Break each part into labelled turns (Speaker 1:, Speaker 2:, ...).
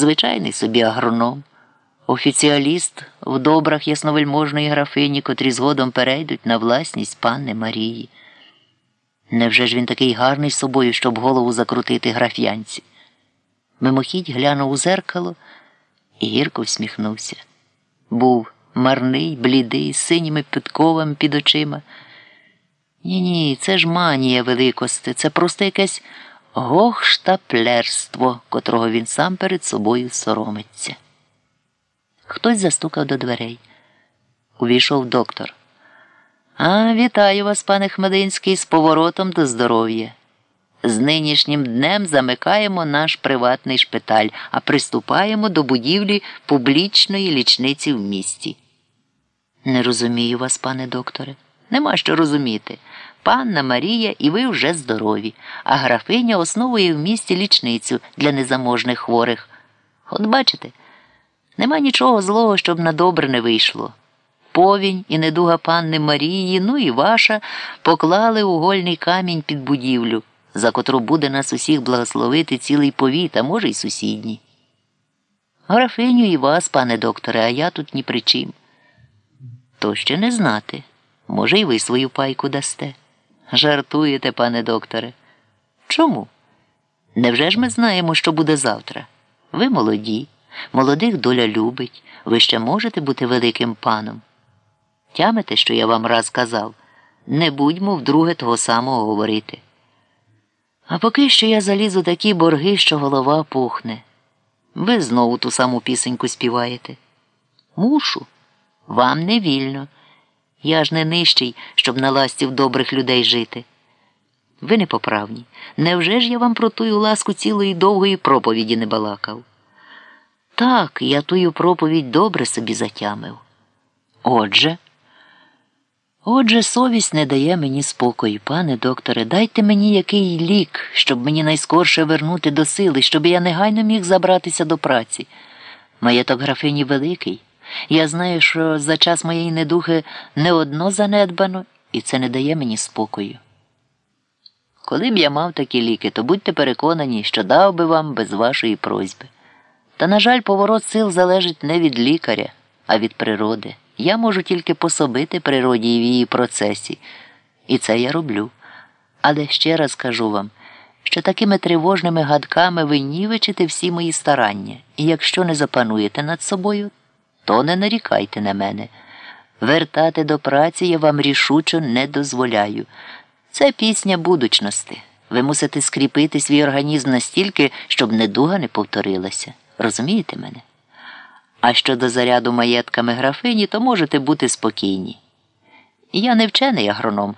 Speaker 1: звичайний собі агроном, офіціаліст в добрах ясновельможної графині, котрі згодом перейдуть на власність панни Марії. Невже ж він такий гарний з собою, щоб голову закрутити граф'янці? Мимохідь глянув у зеркало і гірко всміхнувся. Був марний, блідий, з синіми підковами під очима. Ні, ні, це ж манія великости, це просто якесь гохштаплерство, котрого він сам перед собою соромиться. Хтось застукав до дверей. Увійшов доктор. А, вітаю вас, пане Хмелинський, з поворотом до здоров'я. З нинішнім днем замикаємо наш приватний шпиталь, а приступаємо до будівлі публічної лічниці в місті. Не розумію вас, пане докторе. Нема що розуміти. Панна Марія і ви вже здорові, а графиня основує в місті лічницю для незаможних хворих. От бачите, нема нічого злого, щоб на добре не вийшло. Повінь і недуга панни Марії, ну і ваша, поклали угольний камінь під будівлю, за котру буде нас усіх благословити цілий повіт, а може, й сусідній. Графиню і вас, пане докторе, а я тут ні при чим. То ще не знати. Може, й ви свою пайку дасте. Жартуєте, пане докторе. Чому? Невже ж ми знаємо, що буде завтра? Ви молоді, молодих доля любить, ви ще можете бути великим паном. Тямите, що я вам раз казав, не будьмо вдруге того самого говорити. А поки що я залізу такі борги, що голова пухне. Ви знову ту саму пісеньку співаєте. Мушу, вам не вільно. Я ж не нижчий, щоб на ласті в добрих людей жити. Ви непоправні. Невже ж я вам про тую ласку цілої довгої проповіді не балакав? Так, я тую проповідь добре собі затямив. Отже. Отже, совість не дає мені спокою, пане докторе, дайте мені який лік, щоб мені найскорше вернути до сили, щоб я негайно міг забратися до праці. Маєток графині великий. Я знаю, що за час моєї недухи не одно занедбано, і це не дає мені спокою. Коли б я мав такі ліки, то будьте переконані, що дав би вам без вашої просьби. Та, на жаль, поворот сил залежить не від лікаря, а від природи. Я можу тільки пособити природі і в її процесі, і це я роблю. Але ще раз кажу вам, що такими тривожними гадками ви нівечите всі мої старання, і якщо не запануєте над собою, то не нарікайте на мене. Вертати до праці я вам рішучо не дозволяю. Це пісня будучності. Ви мусите скріпити свій організм настільки, щоб недуга не повторилася. Розумієте мене? А щодо заряду маєтками графині, то можете бути спокійні. Я не вчений агроном,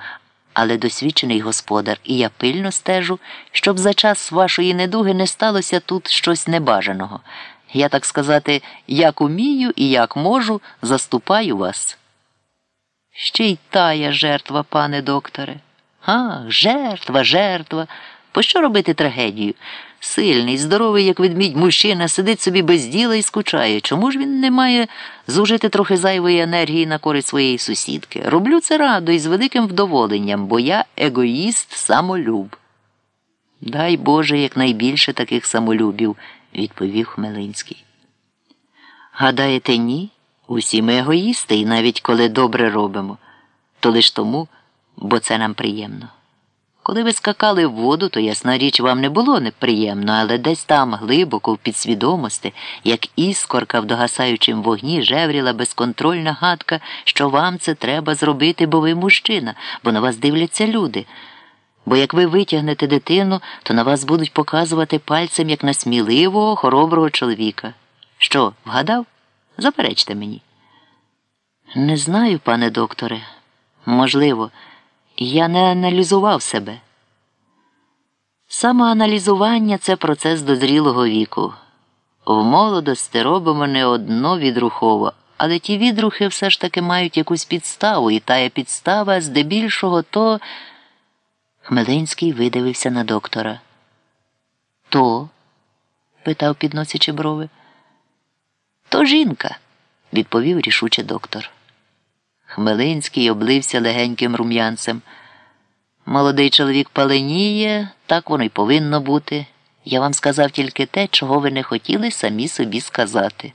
Speaker 1: але досвідчений господар, і я пильно стежу, щоб за час вашої недуги не сталося тут щось небажаного. Я, так сказати, як умію і як можу, заступаю вас. Ще й тая жертва, пане докторе. А, жертва, жертва. Пощо робити трагедію? Сильний, здоровий, як ведмідь, мужчина, сидить собі без діла і скучає. Чому ж він не має зужити трохи зайвої енергії на користь своєї сусідки? Роблю це радо і з великим вдоволенням, бо я егоїст самолюб. Дай Боже, якнайбільше таких самолюбів, відповів Хмелинський. Гадаєте, ні? Усі ми егоїсти, і навіть коли добре робимо, то лиш тому, бо це нам приємно. Коли ви скакали в воду, то ясна річ вам не було неприємно, але десь там, глибоко в підсвідомості, як іскорка в догасаючому вогні, жевріла безконтрольна гадка, що вам це треба зробити, бо ви мужчина, бо на вас дивляться люди. Бо як ви витягнете дитину, то на вас будуть показувати пальцем як на сміливого, хороброго чоловіка. Що, вгадав? Заперечте мені. Не знаю, пане докторе. Можливо. Я не аналізував себе. Самоаналізування це процес дозрілого віку. В молодості робимо не одно відрухово, але ті відрухи все ж таки мають якусь підставу, і тая підстава здебільшого то. Хмелинський видивився на доктора. То? питав, підносячи брови. То жінка, відповів рішуче доктор. Хмелинський облився легеньким рум'янцем. Молодий чоловік паленіє, так воно й повинно бути. Я вам сказав тільки те, чого ви не хотіли самі собі сказати.